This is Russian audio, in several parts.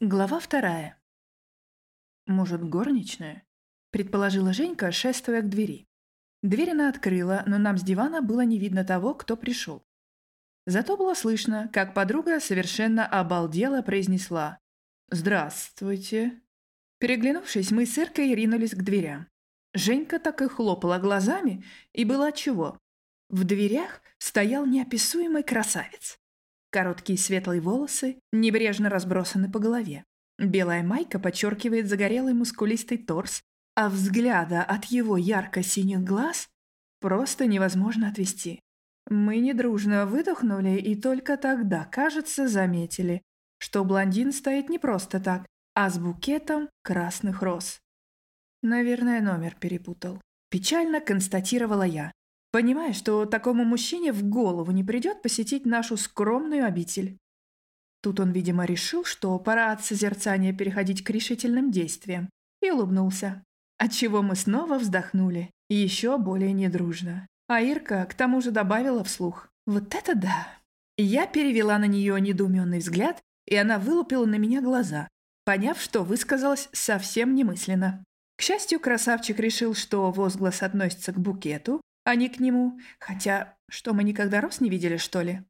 Глава вторая. «Может, горничная?» — предположила Женька, шествуя к двери. Дверь она открыла, но нам с дивана было не видно того, кто пришел. Зато было слышно, как подруга совершенно обалдела произнесла «Здравствуйте». Переглянувшись, мы с Иркой ринулись к дверям. Женька так и хлопала глазами, и было отчего. В дверях стоял неописуемый красавец. Короткие светлые волосы небрежно разбросаны по голове. Белая майка подчеркивает загорелый мускулистый торс, а взгляда от его ярко-синих глаз просто невозможно отвести. Мы недружно выдохнули и только тогда, кажется, заметили, что блондин стоит не просто так, а с букетом красных роз. Наверное, номер перепутал. Печально констатировала я, понимая, что такому мужчине в голову не придет посетить нашу скромную обитель. Тут он, видимо, решил, что пора от созерцания переходить к решительным действиям, и улыбнулся, отчего мы снова вздохнули, еще более недружно. А Ирка к тому же добавила вслух «Вот это да!». Я перевела на нее недоуменный взгляд, и она вылупила на меня глаза, поняв, что высказалась совсем немысленно. К счастью, красавчик решил, что возглас относится к букету, а не к нему. Хотя, что мы никогда роз не видели, что ли?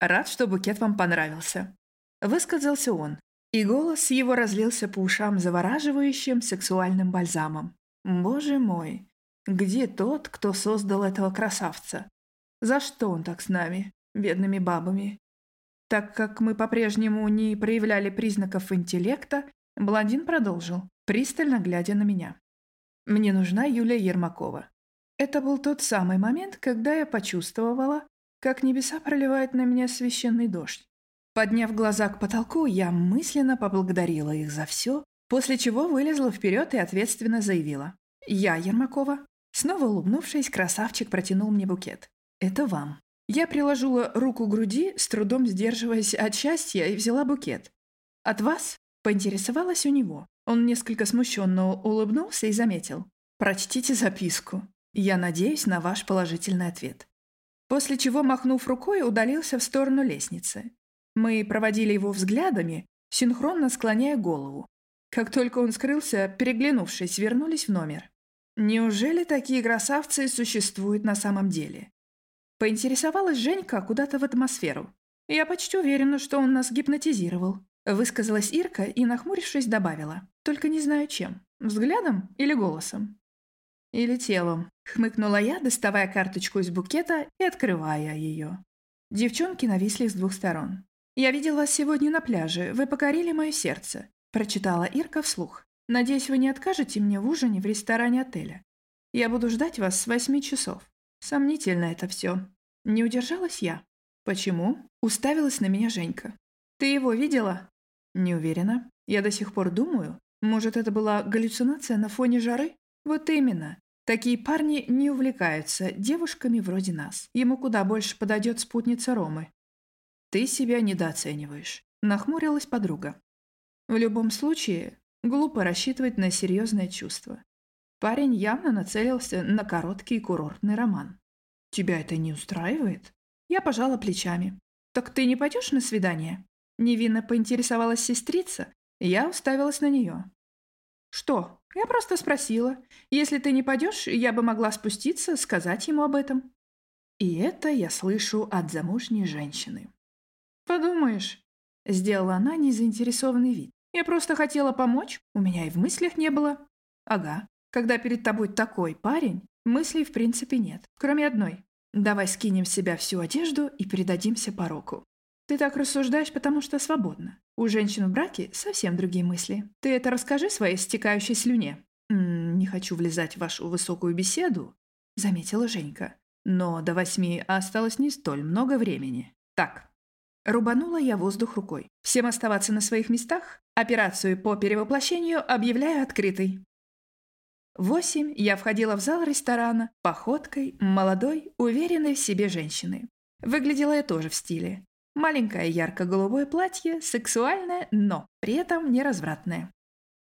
Рад, что букет вам понравился. Высказался он, и голос его разлился по ушам завораживающим сексуальным бальзамом. Боже мой, где тот, кто создал этого красавца? За что он так с нами, бедными бабами? Так как мы по-прежнему не проявляли признаков интеллекта, блондин продолжил, пристально глядя на меня. «Мне нужна Юлия Ермакова. Это был тот самый момент, когда я почувствовала, как небеса проливают на меня священный дождь. Подняв глаза к потолку, я мысленно поблагодарила их за все, после чего вылезла вперед и ответственно заявила. «Я Ермакова». Снова улыбнувшись, красавчик протянул мне букет. «Это вам». Я приложила руку к груди, с трудом сдерживаясь от счастья, и взяла букет. «От вас?» – поинтересовалась у него. Он несколько смущенно улыбнулся и заметил. «Прочтите записку». Я надеюсь на ваш положительный ответ. После чего, махнув рукой, удалился в сторону лестницы. Мы проводили его взглядами, синхронно склоняя голову. Как только он скрылся, переглянувшись, вернулись в номер. Неужели такие красавцы существуют на самом деле? Поинтересовалась Женька куда-то в атмосферу. Я почти уверена, что он нас гипнотизировал. Высказалась Ирка и, нахмурившись, добавила. Только не знаю чем. Взглядом или голосом? Или телом, хмыкнула я, доставая карточку из букета и открывая ее. Девчонки нависли с двух сторон. «Я видел вас сегодня на пляже, вы покорили мое сердце», прочитала Ирка вслух. «Надеюсь, вы не откажете мне в ужине в ресторане отеля. Я буду ждать вас с восьми часов. Сомнительно это все». Не удержалась я. «Почему?» Уставилась на меня Женька. «Ты его видела?» «Не уверена. Я до сих пор думаю, может, это была галлюцинация на фоне жары?» Вот именно. Такие парни не увлекаются девушками вроде нас. Ему куда больше подойдет спутница Ромы. Ты себя недооцениваешь. Нахмурилась подруга. В любом случае, глупо рассчитывать на серьезное чувство. Парень явно нацелился на короткий курортный роман. Тебя это не устраивает? Я пожала плечами. Так ты не пойдешь на свидание? Невинно поинтересовалась сестрица, я уставилась на нее. Что, я просто спросила. Если ты не пойдешь, я бы могла спуститься, сказать ему об этом. И это я слышу от замужней женщины. Подумаешь, сделала она незаинтересованный вид. Я просто хотела помочь, у меня и в мыслях не было. Ага, когда перед тобой такой парень, мыслей в принципе нет, кроме одной. Давай скинем с себя всю одежду и передадимся пороку. Ты так рассуждаешь, потому что свободна. У женщин в браке совсем другие мысли. Ты это расскажи своей стекающей слюне. «М -м, «Не хочу влезать в вашу высокую беседу», — заметила Женька. «Но до восьми осталось не столь много времени. Так». Рубанула я воздух рукой. Всем оставаться на своих местах. Операцию по перевоплощению объявляю открытой. восемь я входила в зал ресторана походкой молодой, уверенной в себе женщины. Выглядела я тоже в стиле. Маленькое ярко-голубое платье, сексуальное, но при этом неразвратное.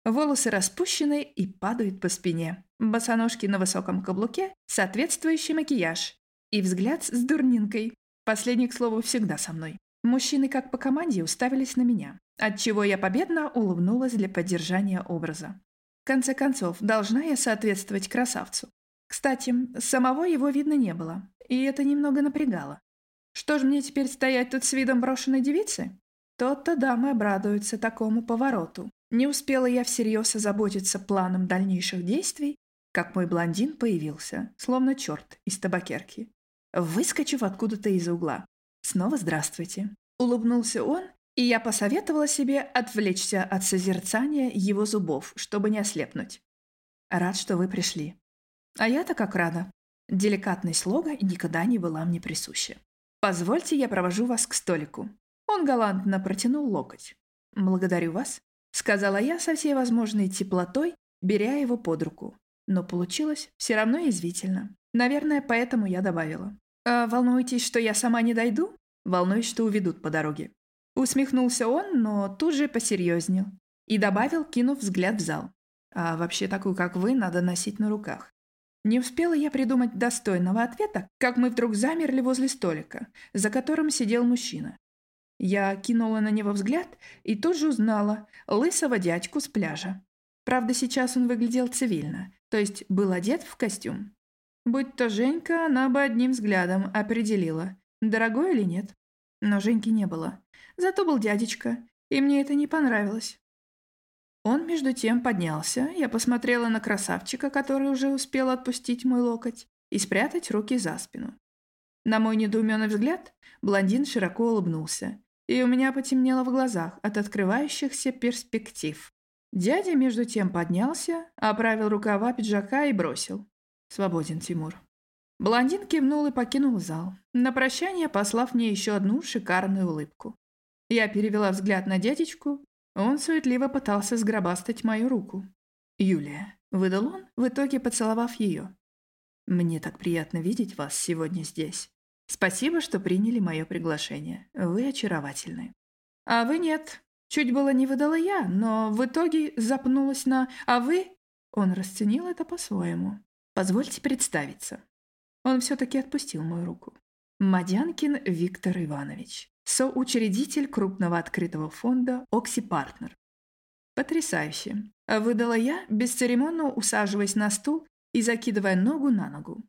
Волосы распущены и падают по спине. Босоножки на высоком каблуке, соответствующий макияж. И взгляд с дурнинкой. Последний, к слову, всегда со мной. Мужчины, как по команде, уставились на меня, отчего я победно улыбнулась для поддержания образа. В конце концов, должна я соответствовать красавцу. Кстати, самого его видно не было, и это немного напрягало. Что ж мне теперь стоять тут с видом брошенной девицы? Тот-то дамы обрадуются такому повороту. Не успела я всерьез озаботиться планом дальнейших действий, как мой блондин появился, словно черт из табакерки, выскочив откуда-то из угла. Снова здравствуйте. Улыбнулся он, и я посоветовала себе отвлечься от созерцания его зубов, чтобы не ослепнуть. Рад, что вы пришли. А я-то как рада. Деликатность слога никогда не была мне присуща. Позвольте, я провожу вас к столику. Он галантно протянул локоть. Благодарю вас, сказала я со всей возможной теплотой, беря его под руку. Но получилось все равно извительно. Наверное, поэтому я добавила. «А волнуетесь, что я сама не дойду? Волнуюсь, что уведут по дороге». Усмехнулся он, но тут же посерьезнел. И добавил, кинув взгляд в зал. «А вообще такую, как вы, надо носить на руках. Не успела я придумать достойного ответа, как мы вдруг замерли возле столика, за которым сидел мужчина. Я кинула на него взгляд и тут же узнала лысого дядьку с пляжа. Правда, сейчас он выглядел цивильно, то есть был одет в костюм. Будь то Женька, она бы одним взглядом определила, дорогой или нет. Но Женьки не было. Зато был дядечка, и мне это не понравилось. Он между тем поднялся, я посмотрела на красавчика, который уже успел отпустить мой локоть, и спрятать руки за спину. На мой недоуменный взгляд, блондин широко улыбнулся, и у меня потемнело в глазах от открывающихся перспектив. Дядя между тем поднялся, оправил рукава пиджака и бросил. «Свободен, Тимур». Блондин кивнул и покинул зал, на прощание послав мне еще одну шикарную улыбку. Я перевела взгляд на дядечку он суетливо пытался сгробастать мою руку. «Юлия», — выдал он, в итоге поцеловав ее. «Мне так приятно видеть вас сегодня здесь. Спасибо, что приняли мое приглашение. Вы очаровательны». «А вы нет. Чуть было не выдала я, но в итоге запнулась на «а вы?» Он расценил это по-своему. «Позвольте представиться». Он все-таки отпустил мою руку. Мадянкин Виктор Иванович соучредитель крупного открытого фонда «Окси Партнер». «Потрясающе!» – выдала я, бесцеремонно усаживаясь на стул и закидывая ногу на ногу.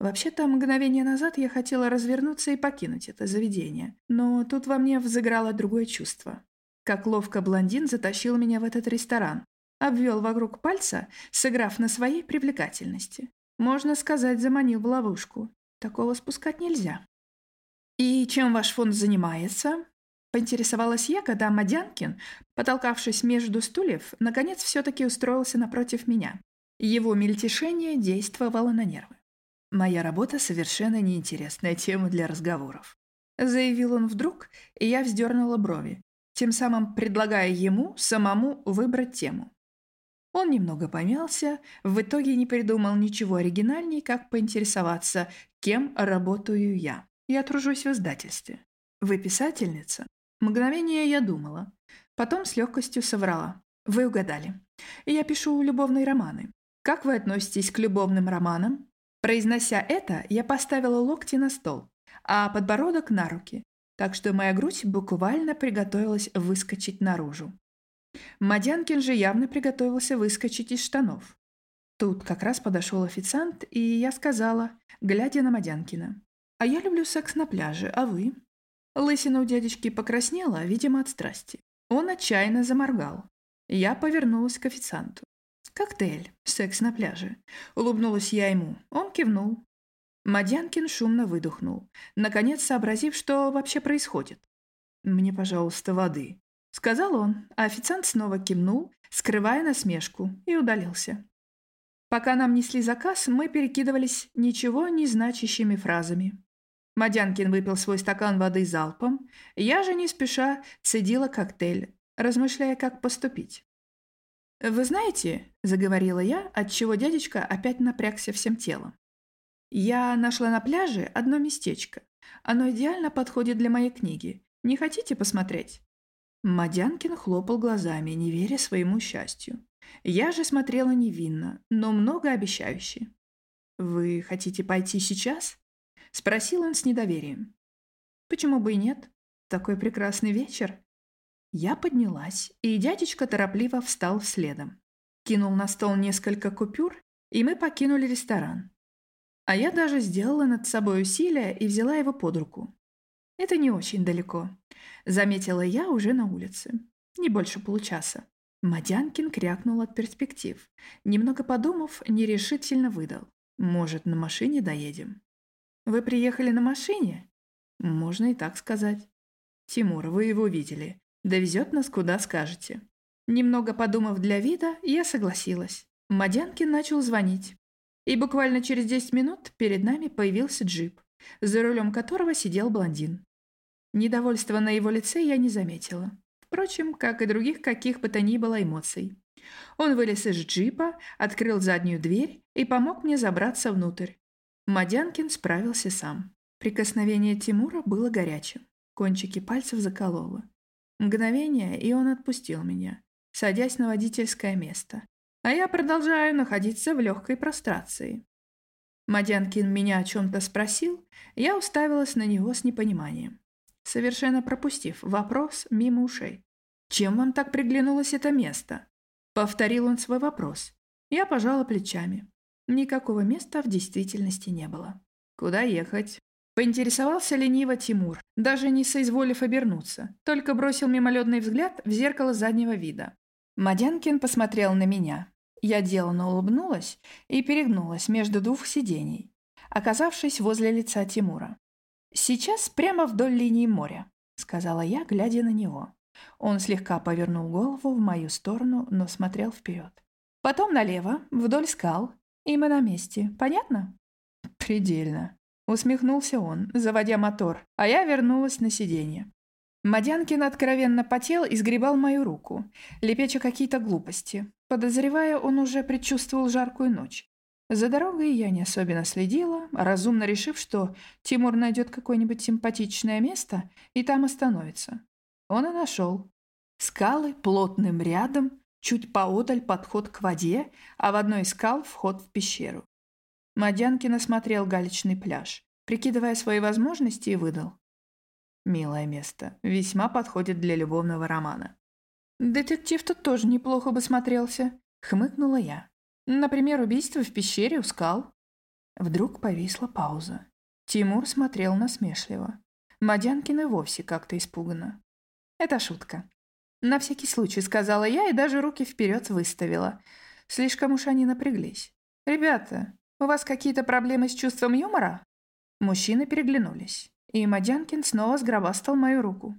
Вообще-то, мгновение назад я хотела развернуться и покинуть это заведение, но тут во мне взыграло другое чувство. Как ловко блондин затащил меня в этот ресторан, обвел вокруг пальца, сыграв на своей привлекательности. Можно сказать, заманил в ловушку. Такого спускать нельзя. «И чем ваш фонд занимается?» Поинтересовалась я, когда Мадянкин, потолкавшись между стульев, наконец все-таки устроился напротив меня. Его мельтешение действовало на нервы. «Моя работа совершенно неинтересная тема для разговоров», заявил он вдруг, и я вздернула брови, тем самым предлагая ему самому выбрать тему. Он немного помялся, в итоге не придумал ничего оригинальней, как поинтересоваться, кем работаю я. Я тружусь в издательстве. Вы писательница? Мгновение я думала. Потом с легкостью соврала. Вы угадали. Я пишу любовные романы. Как вы относитесь к любовным романам? Произнося это, я поставила локти на стол, а подбородок на руки, так что моя грудь буквально приготовилась выскочить наружу. Мадянкин же явно приготовился выскочить из штанов. Тут как раз подошел официант, и я сказала, глядя на Мадянкина. А я люблю секс на пляже, а вы? Лысина у дядечки покраснела, видимо, от страсти. Он отчаянно заморгал. Я повернулась к официанту. «Коктейль. Секс на пляже». Улыбнулась я ему. Он кивнул. Мадянкин шумно выдохнул, наконец сообразив, что вообще происходит. «Мне, пожалуйста, воды», — сказал он, а официант снова кивнул, скрывая насмешку, и удалился. Пока нам несли заказ, мы перекидывались ничего не значащими фразами. Мадянкин выпил свой стакан воды залпом, я же не спеша цедила коктейль, размышляя, как поступить. «Вы знаете», — заговорила я, отчего дядечка опять напрягся всем телом. «Я нашла на пляже одно местечко. Оно идеально подходит для моей книги. Не хотите посмотреть?» Мадянкин хлопал глазами, не веря своему счастью. Я же смотрела невинно, но многообещающе. «Вы хотите пойти сейчас?» Спросил он с недоверием. «Почему бы и нет? Такой прекрасный вечер. Я поднялась, и дядечка торопливо встал следом. Кинул на стол несколько купюр, и мы покинули ресторан. А я даже сделала над собой усилие и взяла его под руку. Это не очень далеко, заметила я уже на улице. Не больше получаса. Мадянкин крякнул от перспектив. Немного подумав, нерешительно выдал. «Может, на машине доедем?» «Вы приехали на машине?» «Можно и так сказать». «Тимур, вы его видели. Довезет нас куда скажете». Немного подумав для вида, я согласилась. Мадянкин начал звонить. И буквально через 10 минут перед нами появился джип, за рулем которого сидел блондин. Недовольства на его лице я не заметила. Впрочем, как и других каких бы то ни было эмоций. Он вылез из джипа, открыл заднюю дверь и помог мне забраться внутрь. Мадянкин справился сам. Прикосновение Тимура было горячим. Кончики пальцев закололо. Мгновение, и он отпустил меня, садясь на водительское место. А я продолжаю находиться в легкой прострации. Мадянкин меня о чем-то спросил, я уставилась на него с непониманием, совершенно пропустив вопрос мимо ушей. «Чем вам так приглянулось это место?» Повторил он свой вопрос. Я пожала плечами. Никакого места в действительности не было. Куда ехать? Поинтересовался лениво Тимур, даже не соизволив обернуться, только бросил мимолетный взгляд в зеркало заднего вида. Мадянкин посмотрел на меня. Я деланно улыбнулась и перегнулась между двух сидений, оказавшись возле лица Тимура. «Сейчас прямо вдоль линии моря», — сказала я, глядя на него. Он слегка повернул голову в мою сторону, но смотрел вперед. «Потом налево, вдоль скал, и мы на месте. Понятно?» «Предельно», — усмехнулся он, заводя мотор, а я вернулась на сиденье. Мадянкин откровенно потел и сгребал мою руку, лепеча какие-то глупости. Подозревая, он уже предчувствовал жаркую ночь. За дорогой я не особенно следила, разумно решив, что Тимур найдет какое-нибудь симпатичное место и там остановится. Он и нашел. Скалы плотным рядом, чуть поодаль подход к воде, а в одной из скал вход в пещеру. Мадянкин осмотрел галечный пляж, прикидывая свои возможности, и выдал. Милое место. Весьма подходит для любовного романа. Детектив тут тоже неплохо бы смотрелся, хмыкнула я. Например, убийство в пещере у скал. Вдруг повисла пауза. Тимур смотрел насмешливо. Мадянкин и вовсе как-то испуганно. Это шутка. На всякий случай сказала я и даже руки вперед выставила. Слишком уж они напряглись. «Ребята, у вас какие-то проблемы с чувством юмора?» Мужчины переглянулись и Мадянкин снова сгробастал мою руку.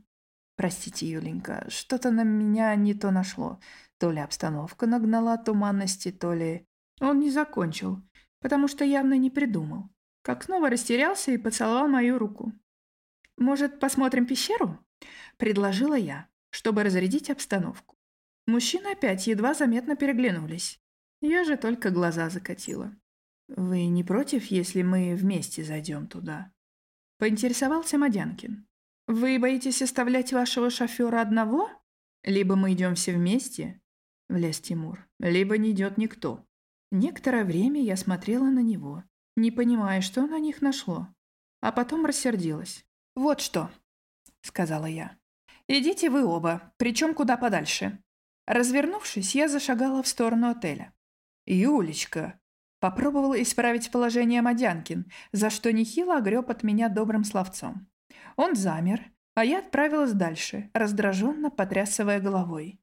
«Простите, Юленька, что-то на меня не то нашло. То ли обстановка нагнала туманности, то ли...» Он не закончил, потому что явно не придумал. Как снова растерялся и поцеловал мою руку. «Может, посмотрим пещеру?» — предложила я, чтобы разрядить обстановку. Мужчины опять едва заметно переглянулись. Я же только глаза закатила. «Вы не против, если мы вместе зайдем туда?» Поинтересовался Мадянкин. «Вы боитесь оставлять вашего шофера одного? Либо мы идем все вместе?» Влез Тимур. «Либо не идет никто». Некоторое время я смотрела на него, не понимая, что на них нашло. А потом рассердилась. «Вот что», — сказала я. «Идите вы оба, причем куда подальше». Развернувшись, я зашагала в сторону отеля. «Юлечка», Попробовал исправить положение Мадянкин, за что нехило огреб от меня добрым словцом. Он замер, а я отправилась дальше, раздраженно потрясывая головой.